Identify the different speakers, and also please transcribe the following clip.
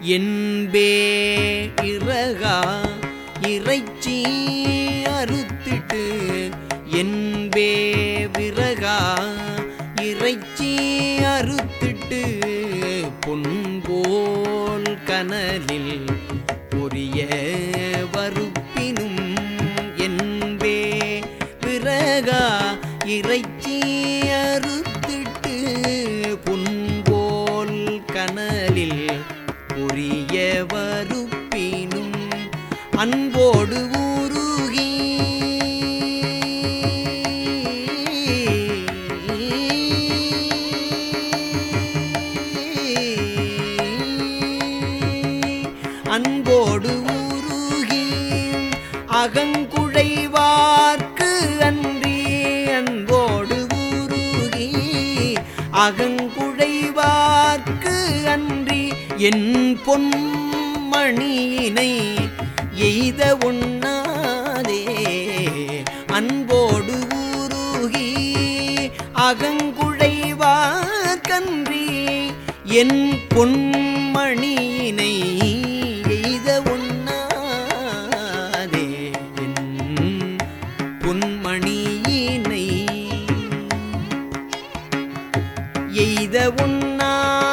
Speaker 1: என்பே இறகா இறைச்சி அறுத்திட்டு என்பே விறகா இறைச்சி அறுத்திட்டு பொன்போல் கனலில் பொரிய வருப்பினும் என்பே விறகா இறைச்சி பொரிய அன்போடு ஊருகி. அன்போடு ஊருகி அகங்குழைவார்க்கு அன்றி. அன்போடு ஊருகி அகங்குழைவார்க்கு அன்றி. என் பொன்மணியினை எய்த உண்ணாதே. அன்போடு ஊருகி அகங்குழைவார்க்கன்றி என் பொன்மணியினை எய்த உண்ணாதே. என் பொன்மணியினை எய்த உண்ணா